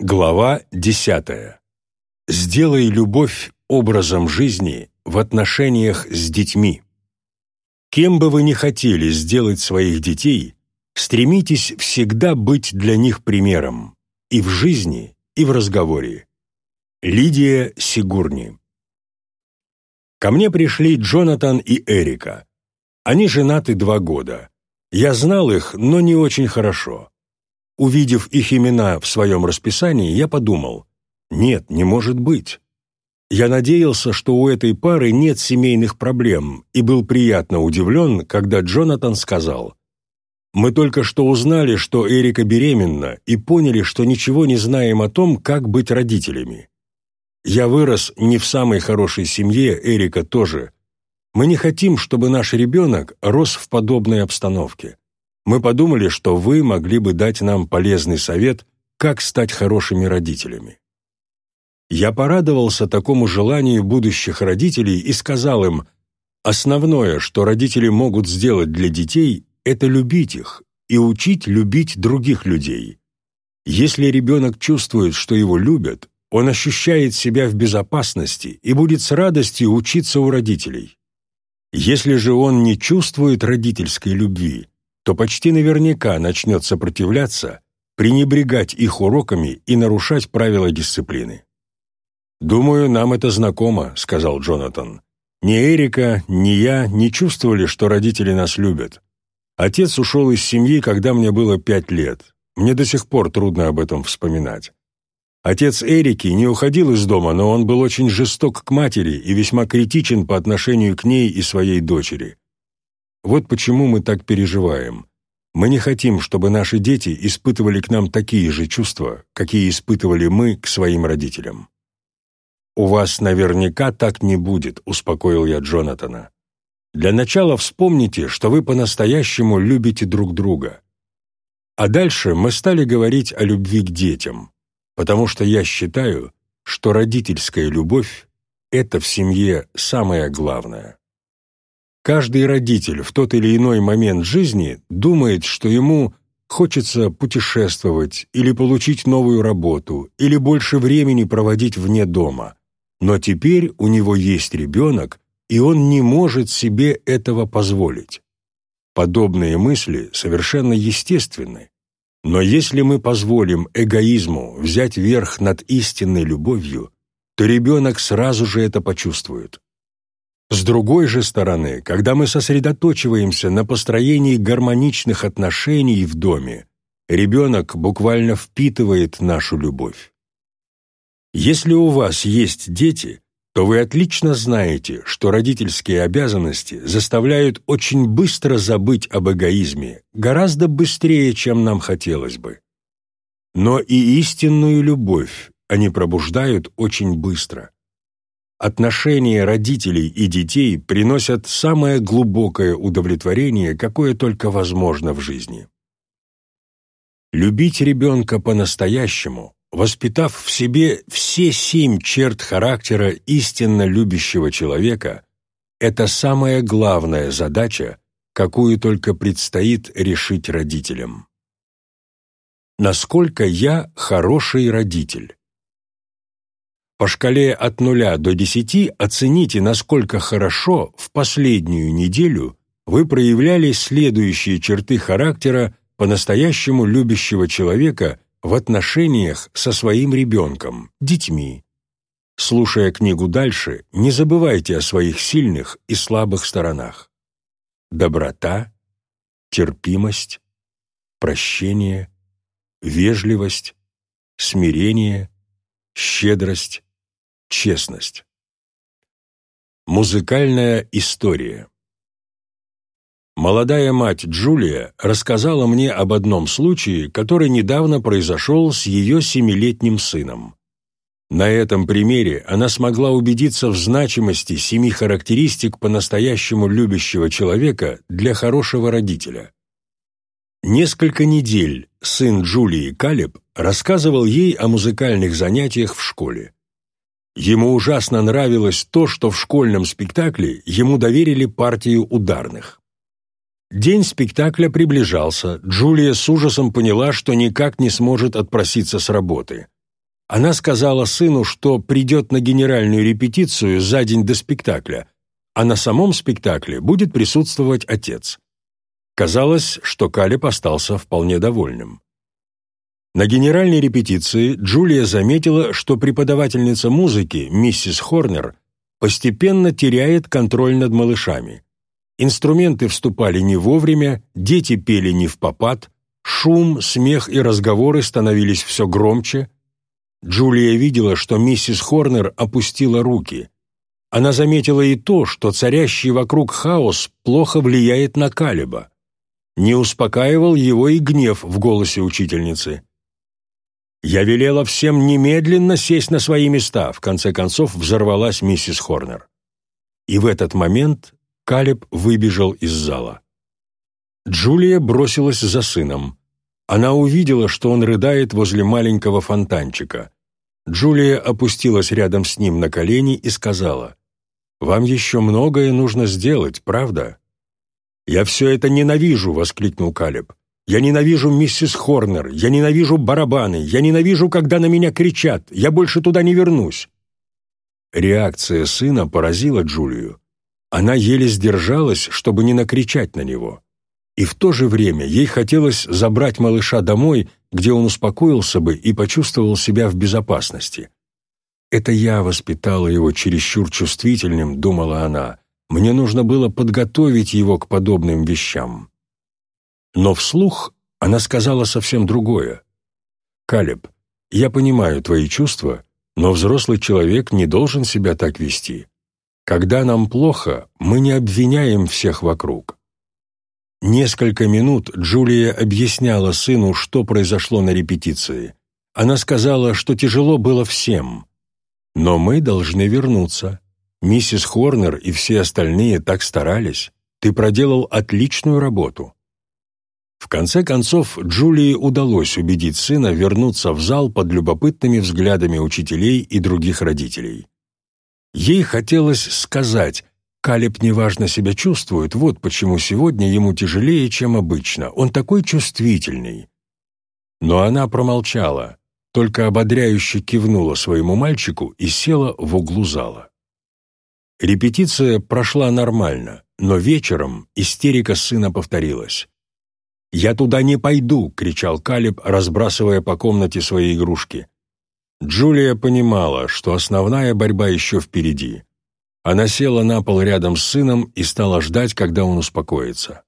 Глава 10. Сделай любовь образом жизни в отношениях с детьми. Кем бы вы ни хотели сделать своих детей, стремитесь всегда быть для них примером и в жизни, и в разговоре. Лидия Сигурни Ко мне пришли Джонатан и Эрика. Они женаты два года. Я знал их, но не очень хорошо. Увидев их имена в своем расписании, я подумал, нет, не может быть. Я надеялся, что у этой пары нет семейных проблем, и был приятно удивлен, когда Джонатан сказал, «Мы только что узнали, что Эрика беременна, и поняли, что ничего не знаем о том, как быть родителями. Я вырос не в самой хорошей семье, Эрика тоже. Мы не хотим, чтобы наш ребенок рос в подобной обстановке мы подумали, что вы могли бы дать нам полезный совет, как стать хорошими родителями. Я порадовался такому желанию будущих родителей и сказал им, основное, что родители могут сделать для детей, это любить их и учить любить других людей. Если ребенок чувствует, что его любят, он ощущает себя в безопасности и будет с радостью учиться у родителей. Если же он не чувствует родительской любви, то почти наверняка начнет сопротивляться, пренебрегать их уроками и нарушать правила дисциплины. «Думаю, нам это знакомо», — сказал Джонатан. «Ни Эрика, ни я не чувствовали, что родители нас любят. Отец ушел из семьи, когда мне было пять лет. Мне до сих пор трудно об этом вспоминать. Отец Эрики не уходил из дома, но он был очень жесток к матери и весьма критичен по отношению к ней и своей дочери. Вот почему мы так переживаем. Мы не хотим, чтобы наши дети испытывали к нам такие же чувства, какие испытывали мы к своим родителям. «У вас наверняка так не будет», — успокоил я Джонатана. «Для начала вспомните, что вы по-настоящему любите друг друга». А дальше мы стали говорить о любви к детям, потому что я считаю, что родительская любовь — это в семье самое главное. Каждый родитель в тот или иной момент жизни думает, что ему хочется путешествовать или получить новую работу, или больше времени проводить вне дома. Но теперь у него есть ребенок, и он не может себе этого позволить. Подобные мысли совершенно естественны. Но если мы позволим эгоизму взять верх над истинной любовью, то ребенок сразу же это почувствует. С другой же стороны, когда мы сосредоточиваемся на построении гармоничных отношений в доме, ребенок буквально впитывает нашу любовь. Если у вас есть дети, то вы отлично знаете, что родительские обязанности заставляют очень быстро забыть об эгоизме, гораздо быстрее, чем нам хотелось бы. Но и истинную любовь они пробуждают очень быстро. Отношения родителей и детей приносят самое глубокое удовлетворение, какое только возможно в жизни. Любить ребенка по-настоящему, воспитав в себе все семь черт характера истинно любящего человека, это самая главная задача, какую только предстоит решить родителям. Насколько я хороший родитель? По шкале от 0 до 10 оцените, насколько хорошо в последнюю неделю вы проявляли следующие черты характера по-настоящему любящего человека в отношениях со своим ребенком, детьми. Слушая книгу дальше, не забывайте о своих сильных и слабых сторонах. Доброта, терпимость, прощение, вежливость, смирение, щедрость, Честность. Музыкальная история. Молодая мать Джулия рассказала мне об одном случае, который недавно произошел с ее семилетним сыном. На этом примере она смогла убедиться в значимости семи характеристик по-настоящему любящего человека для хорошего родителя. Несколько недель сын Джулии Калеб рассказывал ей о музыкальных занятиях в школе. Ему ужасно нравилось то, что в школьном спектакле ему доверили партию ударных. День спектакля приближался, Джулия с ужасом поняла, что никак не сможет отпроситься с работы. она сказала сыну, что придет на генеральную репетицию за день до спектакля, а на самом спектакле будет присутствовать отец. Казалось, что Калеб остался вполне довольным. На генеральной репетиции Джулия заметила, что преподавательница музыки, миссис Хорнер, постепенно теряет контроль над малышами. Инструменты вступали не вовремя, дети пели не в попад, шум, смех и разговоры становились все громче. Джулия видела, что миссис Хорнер опустила руки. Она заметила и то, что царящий вокруг хаос плохо влияет на Калиба. Не успокаивал его и гнев в голосе учительницы. «Я велела всем немедленно сесть на свои места», в конце концов взорвалась миссис Хорнер. И в этот момент Калеб выбежал из зала. Джулия бросилась за сыном. Она увидела, что он рыдает возле маленького фонтанчика. Джулия опустилась рядом с ним на колени и сказала, «Вам еще многое нужно сделать, правда?» «Я все это ненавижу!» — воскликнул Калеб. Я ненавижу миссис Хорнер, я ненавижу барабаны, я ненавижу, когда на меня кричат, я больше туда не вернусь». Реакция сына поразила Джулию. Она еле сдержалась, чтобы не накричать на него. И в то же время ей хотелось забрать малыша домой, где он успокоился бы и почувствовал себя в безопасности. «Это я воспитала его чересчур чувствительным», — думала она. «Мне нужно было подготовить его к подобным вещам». Но вслух она сказала совсем другое. «Калеб, я понимаю твои чувства, но взрослый человек не должен себя так вести. Когда нам плохо, мы не обвиняем всех вокруг». Несколько минут Джулия объясняла сыну, что произошло на репетиции. Она сказала, что тяжело было всем. «Но мы должны вернуться. Миссис Хорнер и все остальные так старались. Ты проделал отличную работу». В конце концов, Джулии удалось убедить сына вернуться в зал под любопытными взглядами учителей и других родителей. Ей хотелось сказать, Калеб неважно себя чувствует, вот почему сегодня ему тяжелее, чем обычно, он такой чувствительный. Но она промолчала, только ободряюще кивнула своему мальчику и села в углу зала. Репетиция прошла нормально, но вечером истерика сына повторилась. «Я туда не пойду!» — кричал Калиб, разбрасывая по комнате свои игрушки. Джулия понимала, что основная борьба еще впереди. Она села на пол рядом с сыном и стала ждать, когда он успокоится.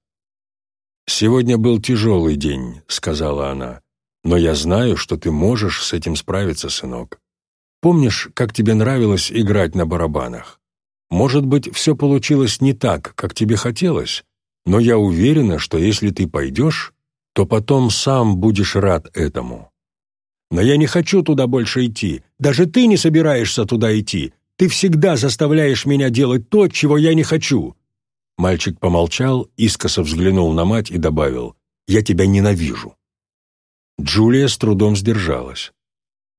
«Сегодня был тяжелый день», — сказала она, «но я знаю, что ты можешь с этим справиться, сынок. Помнишь, как тебе нравилось играть на барабанах? Может быть, все получилось не так, как тебе хотелось, но я уверена, что если ты пойдешь, то потом сам будешь рад этому. Но я не хочу туда больше идти. Даже ты не собираешься туда идти. Ты всегда заставляешь меня делать то, чего я не хочу». Мальчик помолчал, искоса взглянул на мать и добавил, «Я тебя ненавижу». Джулия с трудом сдержалась.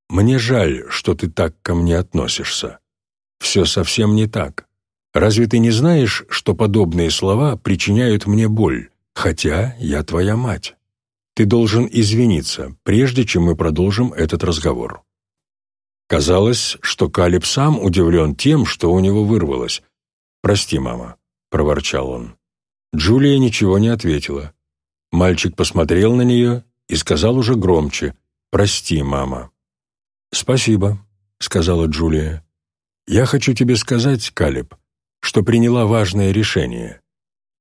«Мне жаль, что ты так ко мне относишься. Все совсем не так. Разве ты не знаешь, что подобные слова причиняют мне боль, хотя я твоя мать? Ты должен извиниться, прежде чем мы продолжим этот разговор». Казалось, что Калиб сам удивлен тем, что у него вырвалось. «Прости, мама», — проворчал он. Джулия ничего не ответила. Мальчик посмотрел на нее и сказал уже громче «Прости, мама». «Спасибо», — сказала Джулия. «Я хочу тебе сказать, Калиб, что приняла важное решение.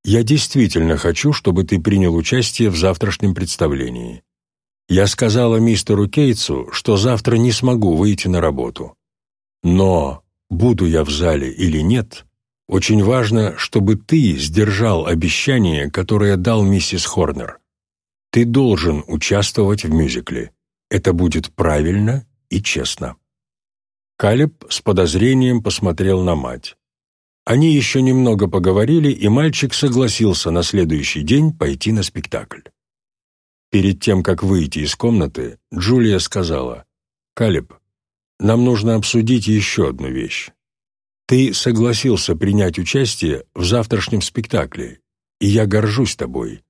Я действительно хочу, чтобы ты принял участие в завтрашнем представлении. Я сказала мистеру Кейтсу, что завтра не смогу выйти на работу. Но, буду я в зале или нет, очень важно, чтобы ты сдержал обещание, которое дал миссис Хорнер. Ты должен участвовать в мюзикле. Это будет правильно и честно. Калеб с подозрением посмотрел на мать. Они еще немного поговорили, и мальчик согласился на следующий день пойти на спектакль. Перед тем, как выйти из комнаты, Джулия сказала, «Калеб, нам нужно обсудить еще одну вещь. Ты согласился принять участие в завтрашнем спектакле, и я горжусь тобой.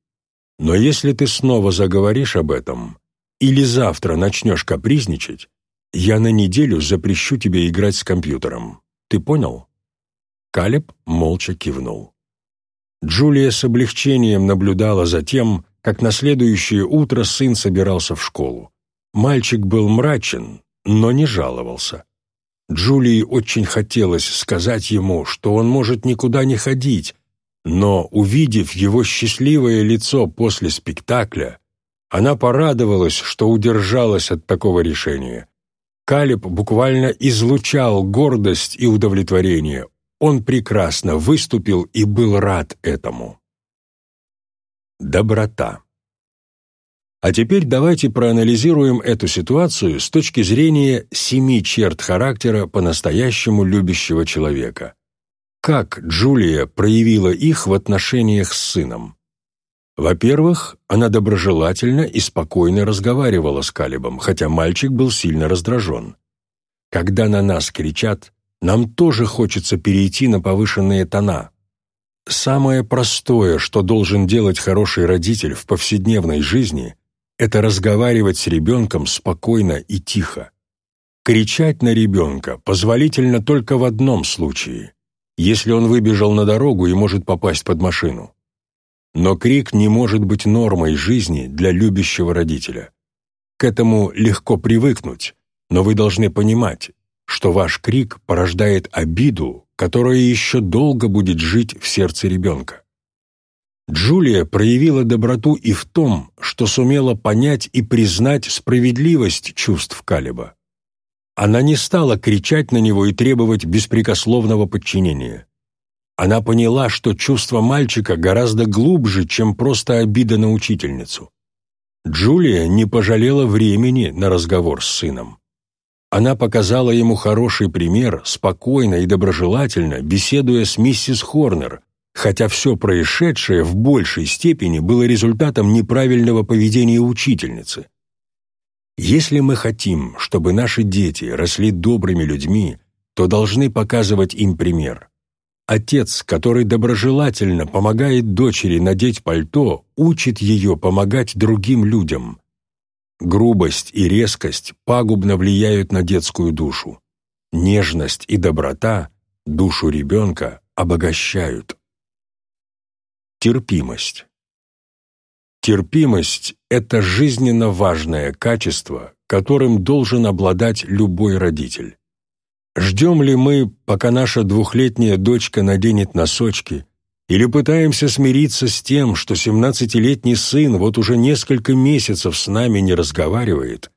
Но если ты снова заговоришь об этом или завтра начнешь капризничать, «Я на неделю запрещу тебе играть с компьютером. Ты понял?» Калеб молча кивнул. Джулия с облегчением наблюдала за тем, как на следующее утро сын собирался в школу. Мальчик был мрачен, но не жаловался. Джулии очень хотелось сказать ему, что он может никуда не ходить, но, увидев его счастливое лицо после спектакля, она порадовалась, что удержалась от такого решения. Калиб буквально излучал гордость и удовлетворение. Он прекрасно выступил и был рад этому. Доброта. А теперь давайте проанализируем эту ситуацию с точки зрения семи черт характера по-настоящему любящего человека. Как Джулия проявила их в отношениях с сыном? Во-первых, она доброжелательно и спокойно разговаривала с Калибом, хотя мальчик был сильно раздражен. Когда на нас кричат, нам тоже хочется перейти на повышенные тона. Самое простое, что должен делать хороший родитель в повседневной жизни, это разговаривать с ребенком спокойно и тихо. Кричать на ребенка позволительно только в одном случае, если он выбежал на дорогу и может попасть под машину. Но крик не может быть нормой жизни для любящего родителя. К этому легко привыкнуть, но вы должны понимать, что ваш крик порождает обиду, которая еще долго будет жить в сердце ребенка. Джулия проявила доброту и в том, что сумела понять и признать справедливость чувств Калиба. Она не стала кричать на него и требовать беспрекословного подчинения. Она поняла, что чувство мальчика гораздо глубже, чем просто обида на учительницу. Джулия не пожалела времени на разговор с сыном. Она показала ему хороший пример, спокойно и доброжелательно, беседуя с миссис Хорнер, хотя все происшедшее в большей степени было результатом неправильного поведения учительницы. Если мы хотим, чтобы наши дети росли добрыми людьми, то должны показывать им пример. Отец, который доброжелательно помогает дочери надеть пальто, учит ее помогать другим людям. Грубость и резкость пагубно влияют на детскую душу. Нежность и доброта душу ребенка обогащают. Терпимость. Терпимость – это жизненно важное качество, которым должен обладать любой родитель. Ждем ли мы, пока наша двухлетняя дочка наденет носочки, или пытаемся смириться с тем, что семнадцатилетний сын вот уже несколько месяцев с нами не разговаривает,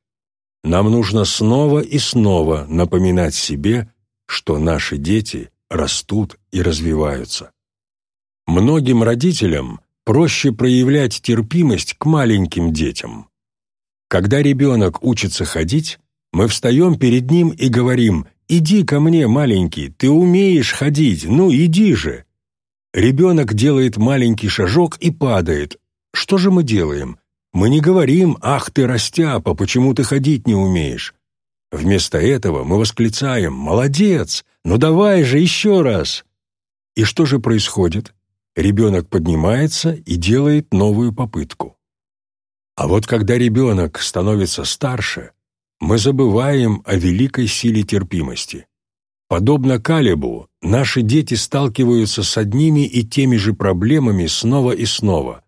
нам нужно снова и снова напоминать себе, что наши дети растут и развиваются. Многим родителям проще проявлять терпимость к маленьким детям. Когда ребенок учится ходить, мы встаем перед ним и говорим «Иди ко мне, маленький, ты умеешь ходить, ну иди же». Ребенок делает маленький шажок и падает. Что же мы делаем? Мы не говорим «Ах ты, растяпа, почему ты ходить не умеешь?» Вместо этого мы восклицаем «Молодец! Ну давай же еще раз!» И что же происходит? ребенок поднимается и делает новую попытку. А вот когда ребенок становится старше, мы забываем о великой силе терпимости. Подобно Калибу, наши дети сталкиваются с одними и теми же проблемами снова и снова.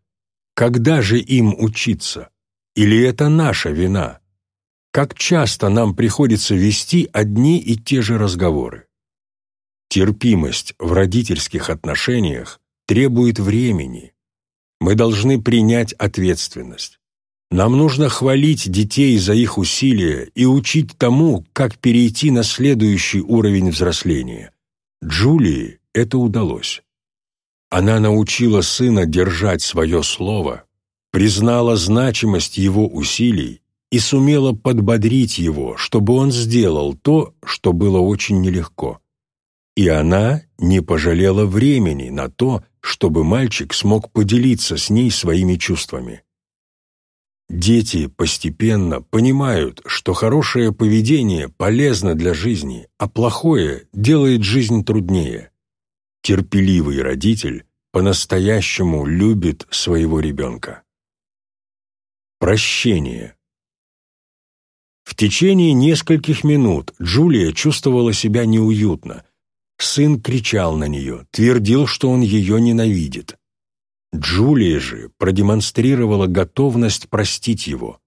Когда же им учиться? Или это наша вина? Как часто нам приходится вести одни и те же разговоры? Терпимость в родительских отношениях требует времени. Мы должны принять ответственность. Нам нужно хвалить детей за их усилия и учить тому, как перейти на следующий уровень взросления. Джулии это удалось. Она научила сына держать свое слово, признала значимость его усилий и сумела подбодрить его, чтобы он сделал то, что было очень нелегко. И она не пожалела времени на то, чтобы мальчик смог поделиться с ней своими чувствами. Дети постепенно понимают, что хорошее поведение полезно для жизни, а плохое делает жизнь труднее. Терпеливый родитель по-настоящему любит своего ребенка. Прощение. В течение нескольких минут Джулия чувствовала себя неуютно. Сын кричал на нее, твердил, что он ее ненавидит. Джулия же продемонстрировала готовность простить его.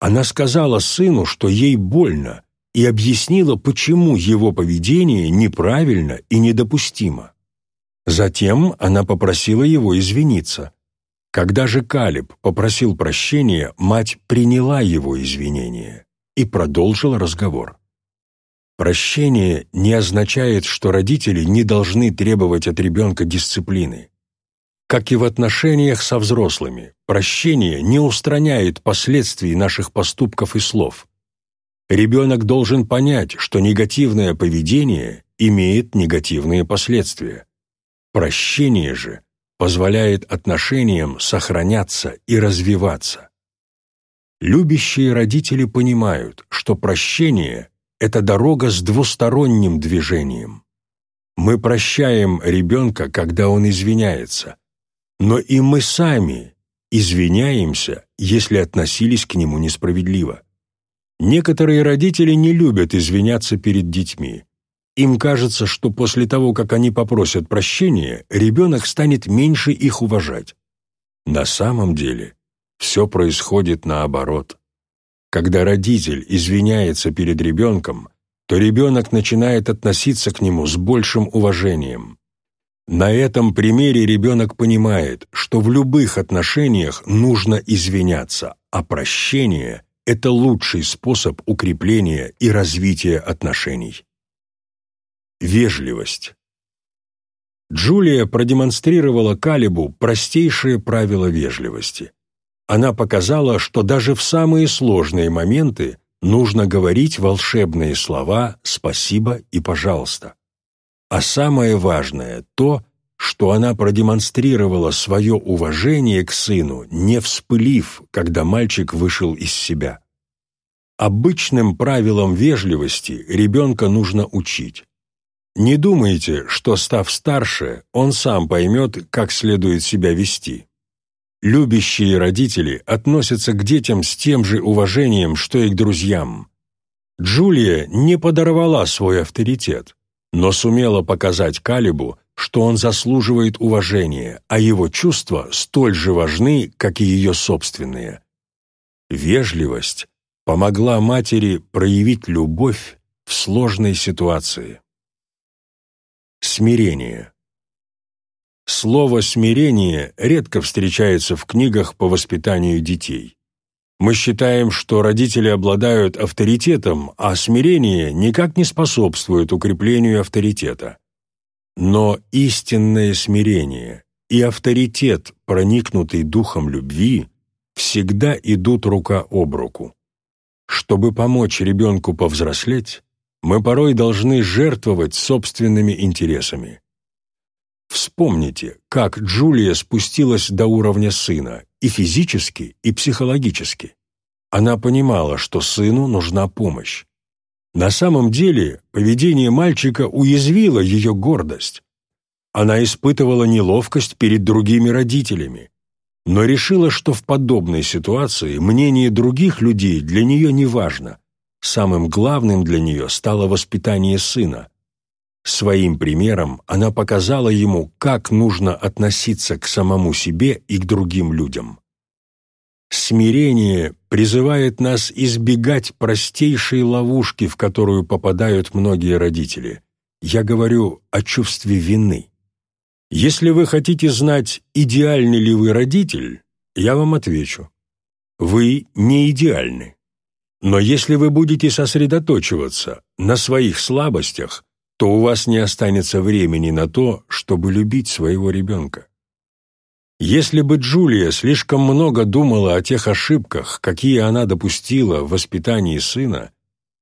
Она сказала сыну, что ей больно, и объяснила, почему его поведение неправильно и недопустимо. Затем она попросила его извиниться. Когда же Калиб попросил прощения, мать приняла его извинения и продолжила разговор. Прощение не означает, что родители не должны требовать от ребенка дисциплины. Как и в отношениях со взрослыми, прощение не устраняет последствий наших поступков и слов. Ребенок должен понять, что негативное поведение имеет негативные последствия. Прощение же позволяет отношениям сохраняться и развиваться. Любящие родители понимают, что прощение – это дорога с двусторонним движением. Мы прощаем ребенка, когда он извиняется, но и мы сами извиняемся, если относились к нему несправедливо. Некоторые родители не любят извиняться перед детьми. Им кажется, что после того, как они попросят прощения, ребенок станет меньше их уважать. На самом деле все происходит наоборот. Когда родитель извиняется перед ребенком, то ребенок начинает относиться к нему с большим уважением. На этом примере ребенок понимает, что в любых отношениях нужно извиняться, а прощение – это лучший способ укрепления и развития отношений. Вежливость. Джулия продемонстрировала Калибу простейшие правила вежливости. Она показала, что даже в самые сложные моменты нужно говорить волшебные слова «спасибо» и «пожалуйста». А самое важное – то, что она продемонстрировала свое уважение к сыну, не вспылив, когда мальчик вышел из себя. Обычным правилам вежливости ребенка нужно учить. Не думайте, что, став старше, он сам поймет, как следует себя вести. Любящие родители относятся к детям с тем же уважением, что и к друзьям. Джулия не подорвала свой авторитет но сумела показать Калибу, что он заслуживает уважения, а его чувства столь же важны, как и ее собственные. Вежливость помогла матери проявить любовь в сложной ситуации. Смирение. Слово «смирение» редко встречается в книгах по воспитанию детей. Мы считаем, что родители обладают авторитетом, а смирение никак не способствует укреплению авторитета. Но истинное смирение и авторитет, проникнутый духом любви, всегда идут рука об руку. Чтобы помочь ребенку повзрослеть, мы порой должны жертвовать собственными интересами. Вспомните, как Джулия спустилась до уровня сына и физически, и психологически. Она понимала, что сыну нужна помощь. На самом деле поведение мальчика уязвило ее гордость. Она испытывала неловкость перед другими родителями, но решила, что в подобной ситуации мнение других людей для нее не важно. Самым главным для нее стало воспитание сына. Своим примером она показала ему, как нужно относиться к самому себе и к другим людям. Смирение призывает нас избегать простейшей ловушки, в которую попадают многие родители. Я говорю о чувстве вины. Если вы хотите знать, идеальный ли вы родитель, я вам отвечу. Вы не идеальны. Но если вы будете сосредоточиваться на своих слабостях, то у вас не останется времени на то, чтобы любить своего ребенка. Если бы Джулия слишком много думала о тех ошибках, какие она допустила в воспитании сына,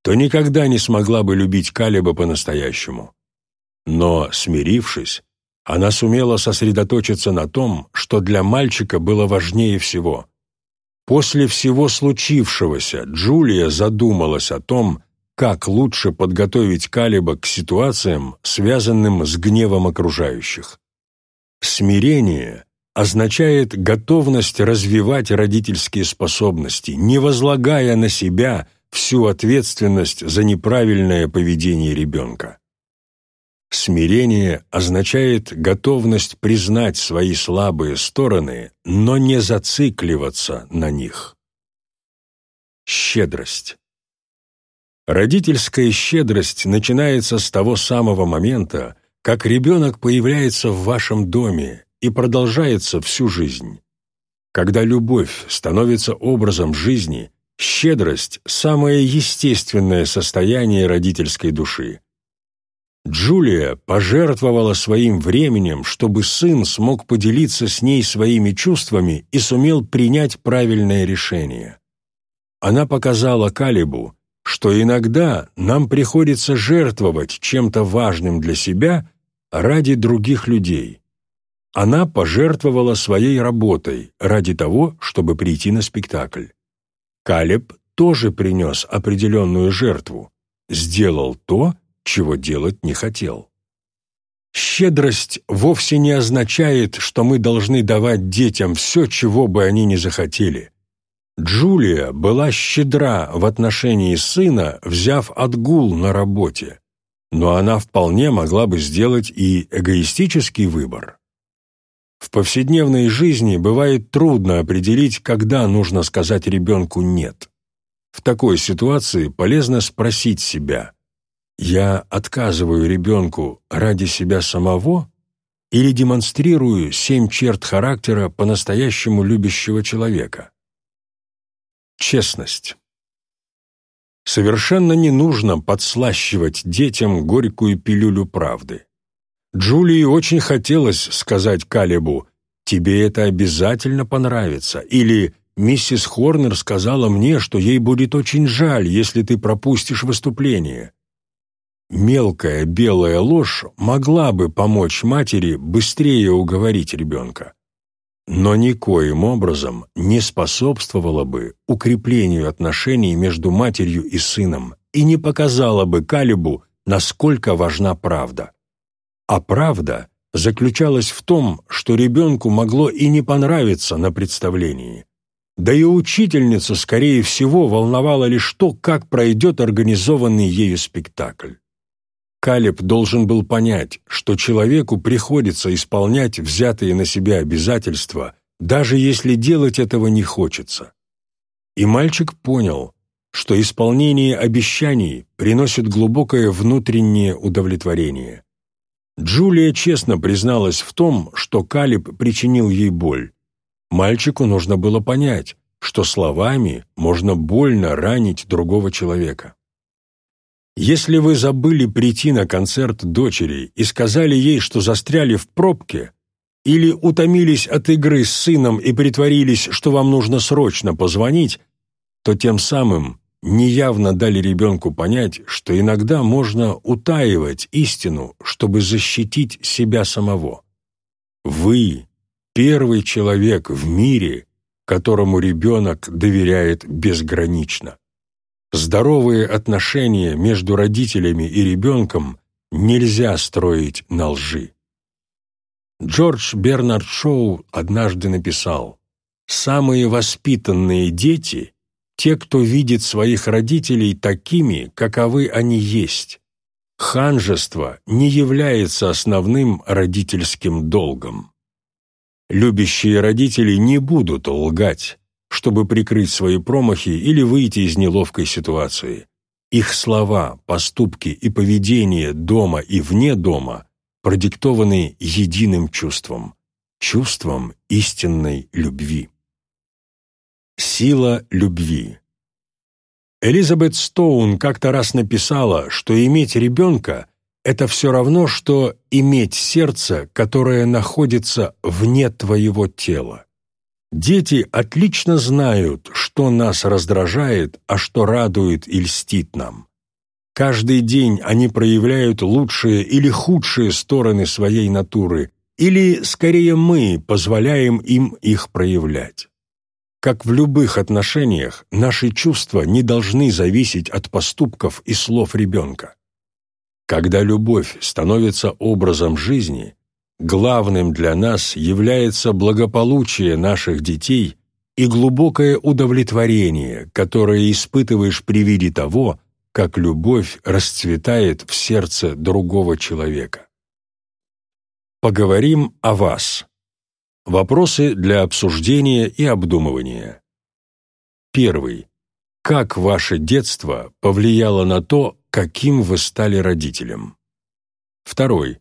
то никогда не смогла бы любить Калиба по-настоящему. Но, смирившись, она сумела сосредоточиться на том, что для мальчика было важнее всего. После всего случившегося Джулия задумалась о том, как лучше подготовить Калиба к ситуациям, связанным с гневом окружающих. Смирение означает готовность развивать родительские способности, не возлагая на себя всю ответственность за неправильное поведение ребенка. Смирение означает готовность признать свои слабые стороны, но не зацикливаться на них. Щедрость. Родительская щедрость начинается с того самого момента, как ребенок появляется в вашем доме и продолжается всю жизнь. Когда любовь становится образом жизни, щедрость – самое естественное состояние родительской души. Джулия пожертвовала своим временем, чтобы сын смог поделиться с ней своими чувствами и сумел принять правильное решение. Она показала Калибу, что иногда нам приходится жертвовать чем-то важным для себя ради других людей. Она пожертвовала своей работой ради того, чтобы прийти на спектакль. Калеб тоже принес определенную жертву, сделал то, чего делать не хотел. Щедрость вовсе не означает, что мы должны давать детям все, чего бы они ни захотели. Джулия была щедра в отношении сына, взяв отгул на работе, но она вполне могла бы сделать и эгоистический выбор. В повседневной жизни бывает трудно определить, когда нужно сказать ребенку «нет». В такой ситуации полезно спросить себя, «Я отказываю ребенку ради себя самого или демонстрирую семь черт характера по-настоящему любящего человека?» Честность. Совершенно не нужно подслащивать детям горькую пилюлю правды. Джулии очень хотелось сказать Калебу «Тебе это обязательно понравится» или «Миссис Хорнер сказала мне, что ей будет очень жаль, если ты пропустишь выступление». Мелкая белая ложь могла бы помочь матери быстрее уговорить ребенка, но никоим образом не способствовала бы укреплению отношений между матерью и сыном и не показала бы Калибу, насколько важна правда. А правда заключалась в том, что ребенку могло и не понравиться на представлении. Да и учительницу, скорее всего, волновало лишь то, как пройдет организованный ею спектакль. Калеб должен был понять, что человеку приходится исполнять взятые на себя обязательства, даже если делать этого не хочется. И мальчик понял, что исполнение обещаний приносит глубокое внутреннее удовлетворение. Джулия честно призналась в том, что Калиб причинил ей боль. Мальчику нужно было понять, что словами можно больно ранить другого человека. Если вы забыли прийти на концерт дочери и сказали ей, что застряли в пробке, или утомились от игры с сыном и притворились, что вам нужно срочно позвонить, то тем самым неявно дали ребенку понять, что иногда можно утаивать истину, чтобы защитить себя самого. Вы — первый человек в мире, которому ребенок доверяет безгранично. Здоровые отношения между родителями и ребенком нельзя строить на лжи. Джордж Бернард Шоу однажды написал «Самые воспитанные дети — те, кто видит своих родителей такими, каковы они есть. Ханжество не является основным родительским долгом. Любящие родители не будут лгать, чтобы прикрыть свои промахи или выйти из неловкой ситуации. Их слова, поступки и поведение дома и вне дома продиктованы единым чувством – чувством истинной любви. Сила любви. Элизабет Стоун как-то раз написала, что иметь ребенка – это все равно, что иметь сердце, которое находится вне твоего тела. Дети отлично знают, что нас раздражает, а что радует и льстит нам. Каждый день они проявляют лучшие или худшие стороны своей натуры, или, скорее, мы позволяем им их проявлять. Как в любых отношениях, наши чувства не должны зависеть от поступков и слов ребенка. Когда любовь становится образом жизни, главным для нас является благополучие наших детей и глубокое удовлетворение, которое испытываешь при виде того, как любовь расцветает в сердце другого человека. Поговорим о вас. Вопросы для обсуждения и обдумывания. Первый. Как ваше детство повлияло на то, каким вы стали родителем? Второй.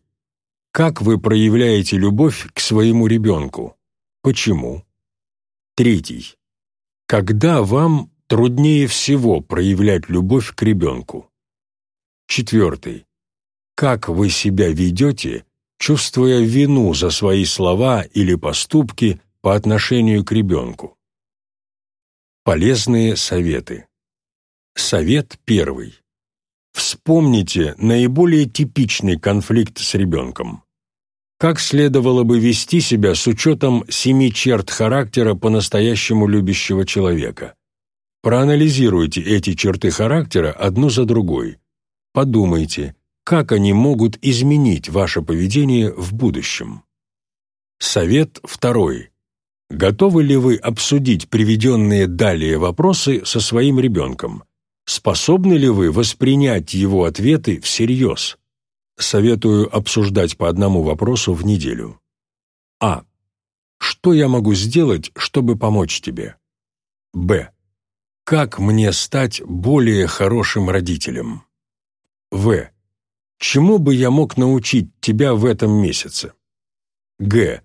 Как вы проявляете любовь к своему ребенку? Почему? Третий. Когда вам труднее всего проявлять любовь к ребенку? Четвертый. Как вы себя ведете, чувствуя вину за свои слова или поступки по отношению к ребенку? Полезные советы. Совет первый. Вспомните наиболее типичный конфликт с ребенком. Как следовало бы вести себя с учетом семи черт характера по-настоящему любящего человека? Проанализируйте эти черты характера одну за другой. Подумайте, как они могут изменить ваше поведение в будущем. Совет второй. Готовы ли вы обсудить приведенные далее вопросы со своим ребенком? Способны ли вы воспринять его ответы всерьез? Советую обсуждать по одному вопросу в неделю. А. Что я могу сделать, чтобы помочь тебе? Б. Как мне стать более хорошим родителем? В. Чему бы я мог научить тебя в этом месяце? Г.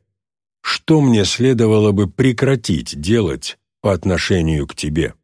Что мне следовало бы прекратить делать по отношению к тебе?